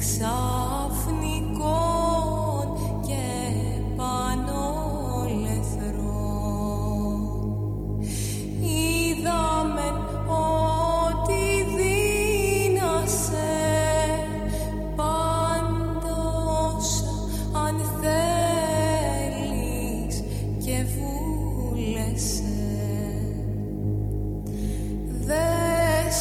ξαφνικών και πανολεθρών είδαμε ότι δύνασε πάντως αν θέλεις και βούλεσαι. Δες